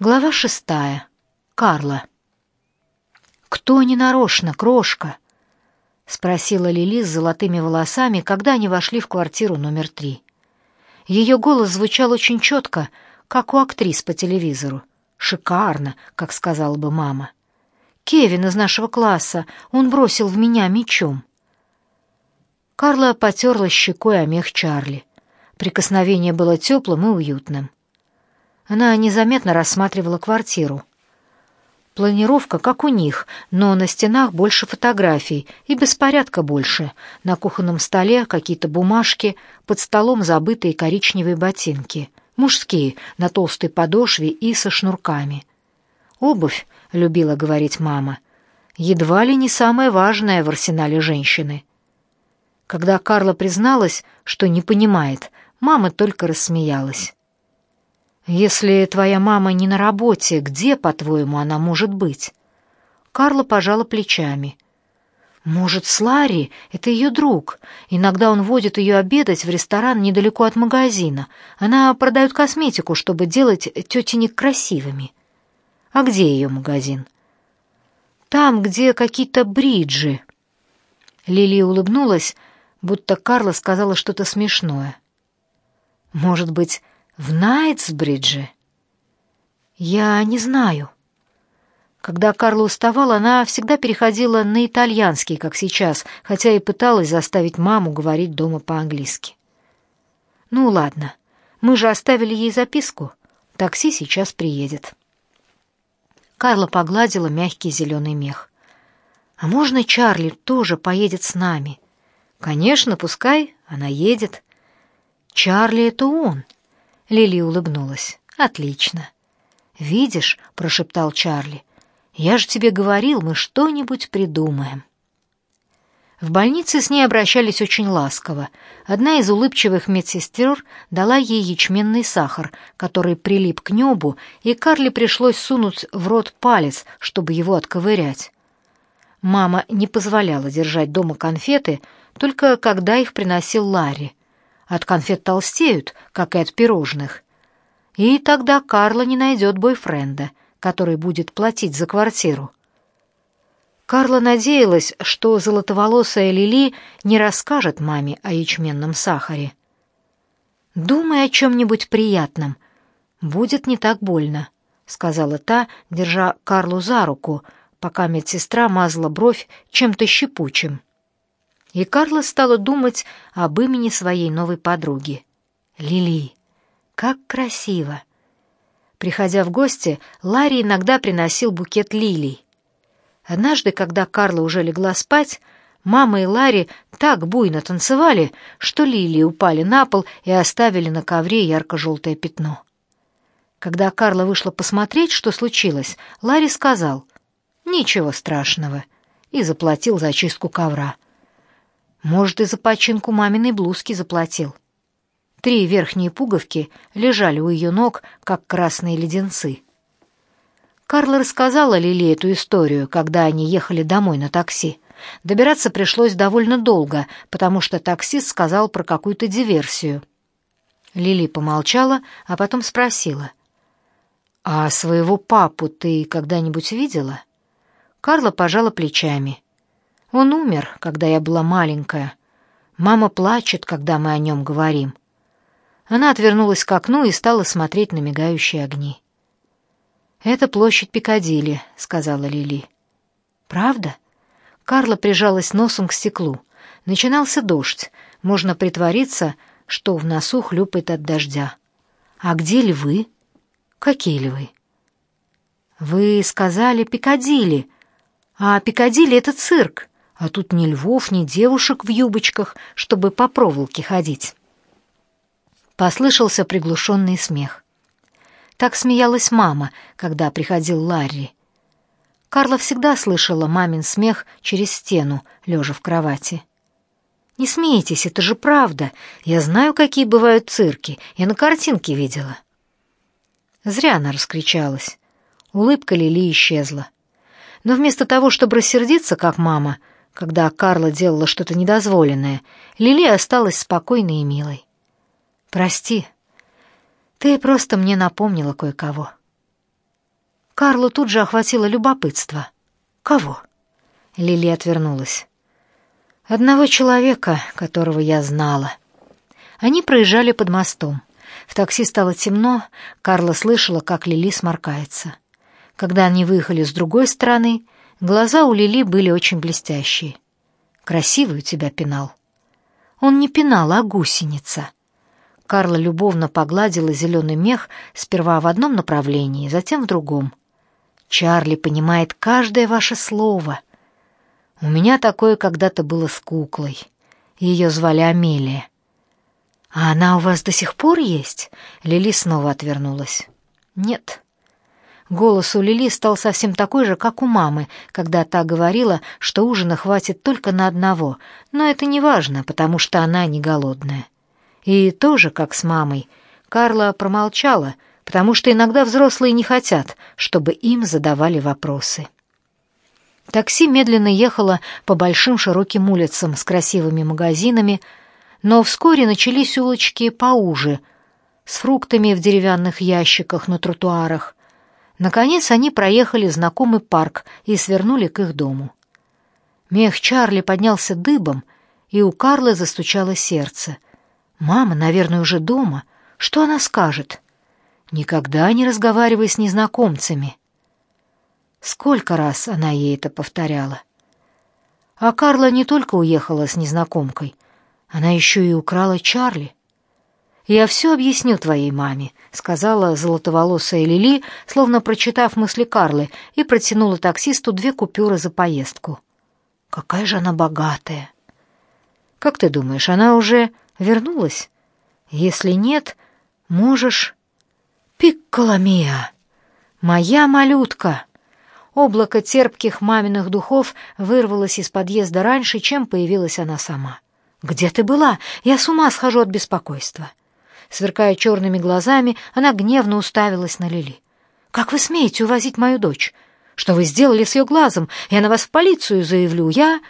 Глава шестая. Карла. «Кто ненарочно, крошка?» — спросила Лили с золотыми волосами, когда они вошли в квартиру номер три. Ее голос звучал очень четко, как у актрис по телевизору. Шикарно, как сказала бы мама. «Кевин из нашего класса, он бросил в меня мечом». Карла потерла щекой о мех Чарли. Прикосновение было теплым и уютным. Она незаметно рассматривала квартиру. Планировка как у них, но на стенах больше фотографий и беспорядка больше. На кухонном столе какие-то бумажки, под столом забытые коричневые ботинки. Мужские, на толстой подошве и со шнурками. «Обувь», — любила говорить мама, — «едва ли не самое важное в арсенале женщины». Когда Карла призналась, что не понимает, мама только рассмеялась. Если твоя мама не на работе, где, по-твоему, она может быть? Карла пожала плечами. Может, с Ларри? Это ее друг. Иногда он водит ее обедать в ресторан недалеко от магазина. Она продает косметику, чтобы делать тетенек красивыми. А где ее магазин? Там, где какие-то бриджи. Лили улыбнулась, будто Карла сказала что-то смешное. Может быть, в Найтсбридже? Я не знаю. Когда Карла уставала, она всегда переходила на итальянский, как сейчас, хотя и пыталась заставить маму говорить дома по-английски. Ну ладно, мы же оставили ей записку. Такси сейчас приедет. Карла погладила мягкий зеленый мех. А можно Чарли тоже поедет с нами? Конечно, пускай она едет. Чарли это он. Лили улыбнулась. Отлично. Видишь, прошептал Чарли. Я же тебе говорил, мы что-нибудь придумаем. В больнице с ней обращались очень ласково. Одна из улыбчивых медсестер дала ей ячменный сахар, который прилип к небу, и Карли пришлось сунуть в рот палец, чтобы его отковырять. Мама не позволяла держать дома конфеты, только когда их приносил Ларри. От конфет толстеют, как и от пирожных. И тогда Карла не найдет бойфренда, который будет платить за квартиру. Карла надеялась, что золотоволосая Лили не расскажет маме о ячменном сахаре. «Думай о чем-нибудь приятном. Будет не так больно», — сказала та, держа Карлу за руку, пока медсестра мазала бровь чем-то щепучим. И Карла стала думать об имени своей новой подруги. Лили. Как красиво. Приходя в гости, Ларри иногда приносил букет лилий. Однажды, когда Карла уже легла спать, мама и Ларри так буйно танцевали, что лилии упали на пол и оставили на ковре ярко-желтое пятно. Когда Карла вышла посмотреть, что случилось, Ларри сказал «Ничего страшного» и заплатил за чистку ковра. Может, и за починку маминой блузки заплатил. Три верхние пуговки лежали у ее ног, как красные леденцы. Карла рассказала Лили эту историю, когда они ехали домой на такси. Добираться пришлось довольно долго, потому что таксист сказал про какую-то диверсию. Лили помолчала, а потом спросила. «А своего папу ты когда-нибудь видела?» Карла пожала плечами. Он умер, когда я была маленькая. Мама плачет, когда мы о нем говорим. Она отвернулась к окну и стала смотреть на мигающие огни. «Это площадь Пикадилли», — сказала Лили. «Правда?» Карла прижалась носом к стеклу. Начинался дождь. Можно притвориться, что в носу хлюпает от дождя. «А где львы?» «Какие львы?» «Вы сказали Пикадилли. А Пикадилли — это цирк. А тут ни львов, ни девушек в юбочках, чтобы по проволоке ходить. Послышался приглушенный смех. Так смеялась мама, когда приходил Ларри. Карла всегда слышала мамин смех через стену, лежа в кровати. «Не смейтесь, это же правда. Я знаю, какие бывают цирки. Я на картинке видела». Зря она раскричалась. Улыбка Лили исчезла. Но вместо того, чтобы рассердиться, как мама, когда Карла делала что-то недозволенное, Лили осталась спокойной и милой. «Прости, ты просто мне напомнила кое-кого». Карлу тут же охватило любопытство. «Кого?» Лили отвернулась. «Одного человека, которого я знала». Они проезжали под мостом. В такси стало темно, Карла слышала, как Лили сморкается. Когда они выехали с другой стороны, глаза у Лили были очень блестящие. «Красивый у тебя пенал». Он не пенал, а гусеница. Карла любовно погладила зеленый мех сперва в одном направлении, затем в другом. Чарли понимает каждое ваше слово. У меня такое когда-то было с куклой. Ее звали Амелия. А она у вас до сих пор есть? Лили снова отвернулась. Нет. Голос у Лили стал совсем такой же, как у мамы, когда та говорила, что ужина хватит только на одного, но это не важно, потому что она не голодная. И тоже, как с мамой, Карла промолчала, потому что иногда взрослые не хотят, чтобы им задавали вопросы. Такси медленно ехало по большим широким улицам с красивыми магазинами, но вскоре начались улочки поуже, с фруктами в деревянных ящиках на тротуарах. Наконец они проехали знакомый парк и свернули к их дому. Мех Чарли поднялся дыбом, и у Карлы застучало сердце. «Мама, наверное, уже дома. Что она скажет?» Никогда не разговаривай с незнакомцами. Сколько раз она ей это повторяла. А Карла не только уехала с незнакомкой, она еще и украла Чарли. «Я все объясню твоей маме», — сказала золотоволосая Лили, словно прочитав мысли Карлы, и протянула таксисту две купюры за поездку. «Какая же она богатая!» «Как ты думаешь, она уже вернулась? Если нет, можешь «Пикколамия! Моя малютка!» Облако терпких маминых духов вырвалось из подъезда раньше, чем появилась она сама. «Где ты была? Я с ума схожу от беспокойства!» Сверкая черными глазами, она гневно уставилась на Лили. «Как вы смеете увозить мою дочь? Что вы сделали с ее глазом? Я на вас в полицию заявлю. Я...»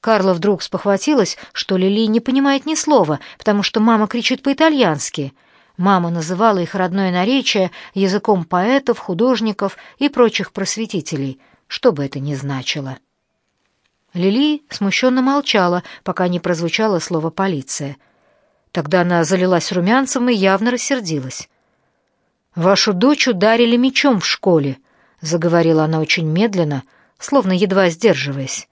Карла вдруг спохватилась, что Лили не понимает ни слова, потому что мама кричит по-итальянски — Мама называла их родное наречие языком поэтов, художников и прочих просветителей, что бы это ни значило. Лили смущенно молчала, пока не прозвучало слово «полиция». Тогда она залилась румянцем и явно рассердилась. «Вашу дочь ударили мечом в школе», — заговорила она очень медленно, словно едва сдерживаясь.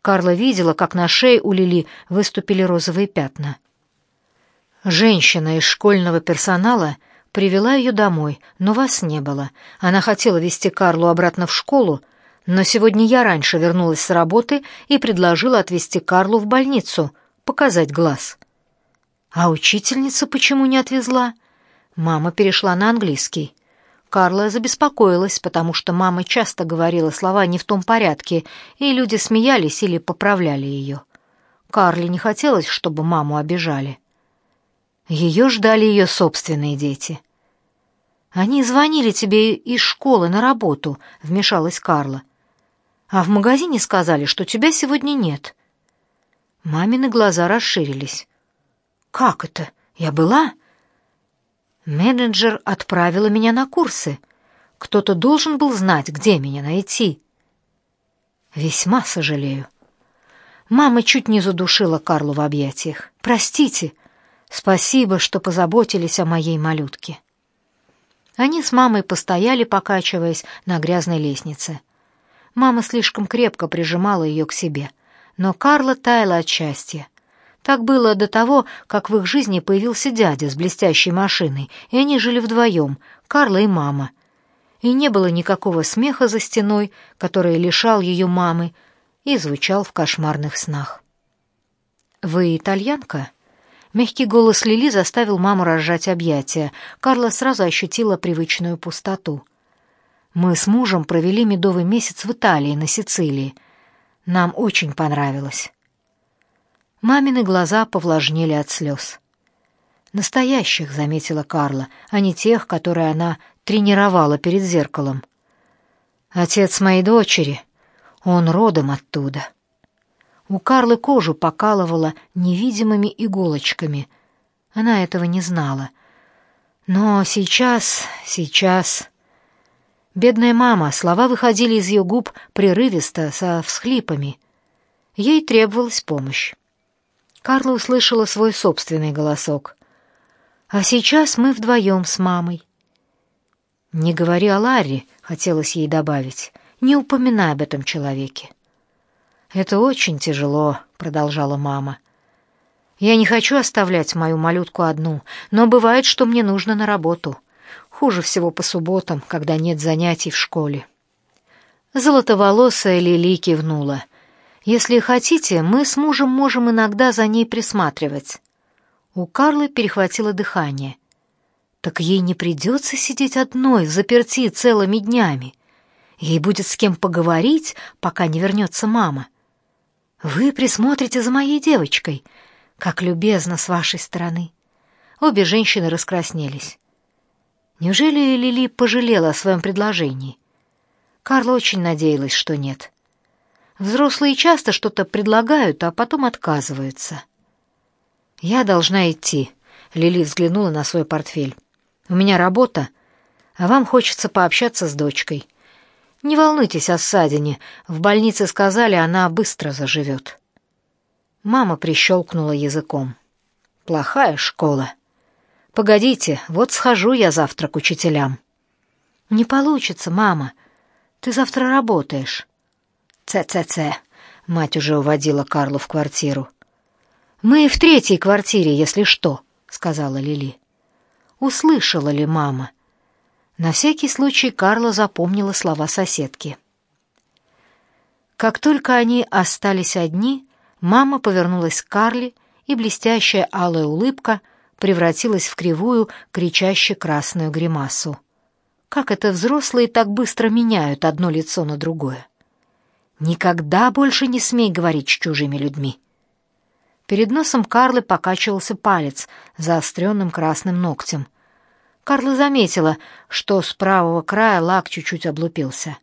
Карла видела, как на шее у Лили выступили розовые пятна. Женщина из школьного персонала привела ее домой, но вас не было. Она хотела вести Карлу обратно в школу, но сегодня я раньше вернулась с работы и предложила отвезти Карлу в больницу, показать глаз. А учительница почему не отвезла? Мама перешла на английский. Карла забеспокоилась, потому что мама часто говорила слова не в том порядке, и люди смеялись или поправляли ее. Карле не хотелось, чтобы маму обижали. Ее ждали ее собственные дети. «Они звонили тебе из школы на работу», — вмешалась Карла. «А в магазине сказали, что тебя сегодня нет». Мамины глаза расширились. «Как это? Я была?» «Менеджер отправила меня на курсы. Кто-то должен был знать, где меня найти». «Весьма сожалею». Мама чуть не задушила Карлу в объятиях. «Простите», Спасибо, что позаботились о моей малютке. Они с мамой постояли, покачиваясь на грязной лестнице. Мама слишком крепко прижимала ее к себе, но Карла таяла от счастья. Так было до того, как в их жизни появился дядя с блестящей машиной, и они жили вдвоем, Карла и мама. И не было никакого смеха за стеной, который лишал ее мамы и звучал в кошмарных снах. «Вы итальянка?» Мягкий голос Лили заставил маму разжать объятия. Карла сразу ощутила привычную пустоту. Мы с мужем провели медовый месяц в Италии, на Сицилии. Нам очень понравилось. Мамины глаза повлажнели от слез. Настоящих, заметила Карла, а не тех, которые она тренировала перед зеркалом. Отец моей дочери, он родом оттуда. У Карлы кожу покалывала невидимыми иголочками. Она этого не знала. Но сейчас, сейчас... Бедная мама, слова выходили из ее губ прерывисто, со всхлипами. Ей требовалась помощь. Карла услышала свой собственный голосок. «А сейчас мы вдвоем с мамой». «Не говори о Ларри», — хотелось ей добавить. «Не упоминай об этом человеке». «Это очень тяжело», — продолжала мама. «Я не хочу оставлять мою малютку одну, но бывает, что мне нужно на работу. Хуже всего по субботам, когда нет занятий в школе». Золотоволосая Лили кивнула. «Если хотите, мы с мужем можем иногда за ней присматривать». У Карлы перехватило дыхание. «Так ей не придется сидеть одной в заперти целыми днями. Ей будет с кем поговорить, пока не вернется мама». Вы присмотрите за моей девочкой. Как любезно с вашей стороны. Обе женщины раскраснелись. Неужели Лили пожалела о своем предложении? Карла очень надеялась, что нет. Взрослые часто что-то предлагают, а потом отказываются. Я должна идти. Лили взглянула на свой портфель. У меня работа, а вам хочется пообщаться с дочкой. Не волнуйтесь о ссадине. В больнице сказали, она быстро заживет. Мама прищелкнула языком. Плохая школа. Погодите, вот схожу я завтра к учителям. Не получится, мама. Ты завтра работаешь. Ц-ц-ц. Мать уже уводила Карлу в квартиру. Мы в третьей квартире, если что, сказала Лили. Услышала ли мама? На всякий случай Карла запомнила слова соседки. Как только они остались одни, мама повернулась к Карле, и блестящая алая улыбка превратилась в кривую, кричаще красную гримасу. Как это взрослые так быстро меняют одно лицо на другое? Никогда больше не смей говорить с чужими людьми. Перед носом Карлы покачивался палец заостренным красным ногтем. Карла заметила, что с правого края лак чуть-чуть облупился.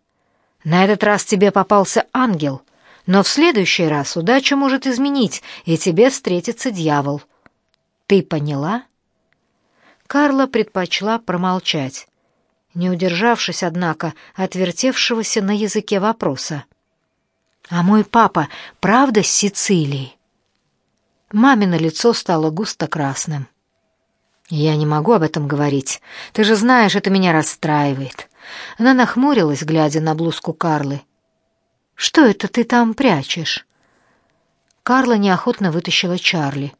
«На этот раз тебе попался ангел, но в следующий раз удача может изменить, и тебе встретится дьявол. Ты поняла?» Карла предпочла промолчать, не удержавшись, однако, отвертевшегося на языке вопроса. «А мой папа правда с Сицилии?» Мамино лицо стало густо красным. «Я не могу об этом говорить. Ты же знаешь, это меня расстраивает». Она нахмурилась, глядя на блузку Карлы. «Что это ты там прячешь?» Карла неохотно вытащила Чарли.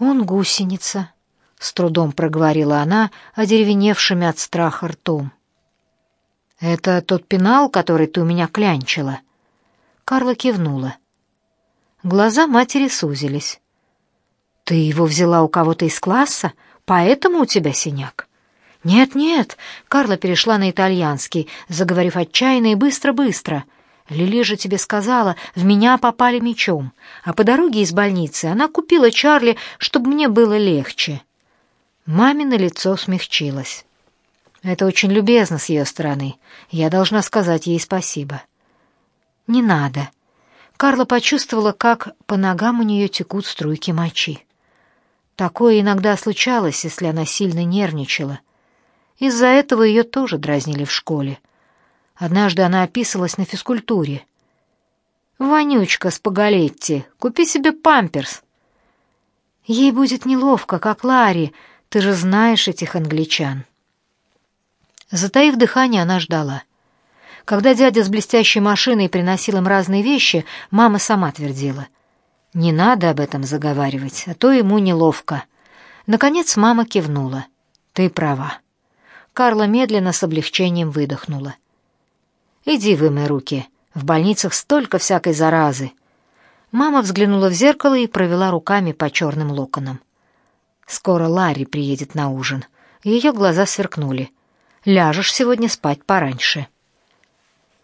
«Он гусеница», — с трудом проговорила она, одеревеневшими от страха ртом. «Это тот пенал, который ты у меня клянчила?» Карла кивнула. Глаза матери сузились. Ты его взяла у кого-то из класса, поэтому у тебя синяк. Нет, нет, Карла перешла на итальянский, заговорив отчаянно и быстро-быстро. Лили же тебе сказала, в меня попали мечом, а по дороге из больницы она купила Чарли, чтобы мне было легче. Мамино лицо смягчилось. Это очень любезно с ее стороны. Я должна сказать ей спасибо. Не надо. Карла почувствовала, как по ногам у нее текут струйки мочи. Такое иногда случалось, если она сильно нервничала. Из-за этого ее тоже дразнили в школе. Однажды она описывалась на физкультуре. «Вонючка Спагалетти, купи себе памперс». Ей будет неловко, как Ларри, ты же знаешь этих англичан. Затаив дыхание, она ждала. Когда дядя с блестящей машиной приносил им разные вещи, мама сама твердила — не надо об этом заговаривать, а то ему неловко. Наконец мама кивнула. Ты права. Карла медленно с облегчением выдохнула. Иди вымой руки. В больницах столько всякой заразы. Мама взглянула в зеркало и провела руками по черным локонам. Скоро Ларри приедет на ужин. Ее глаза сверкнули. Ляжешь сегодня спать пораньше.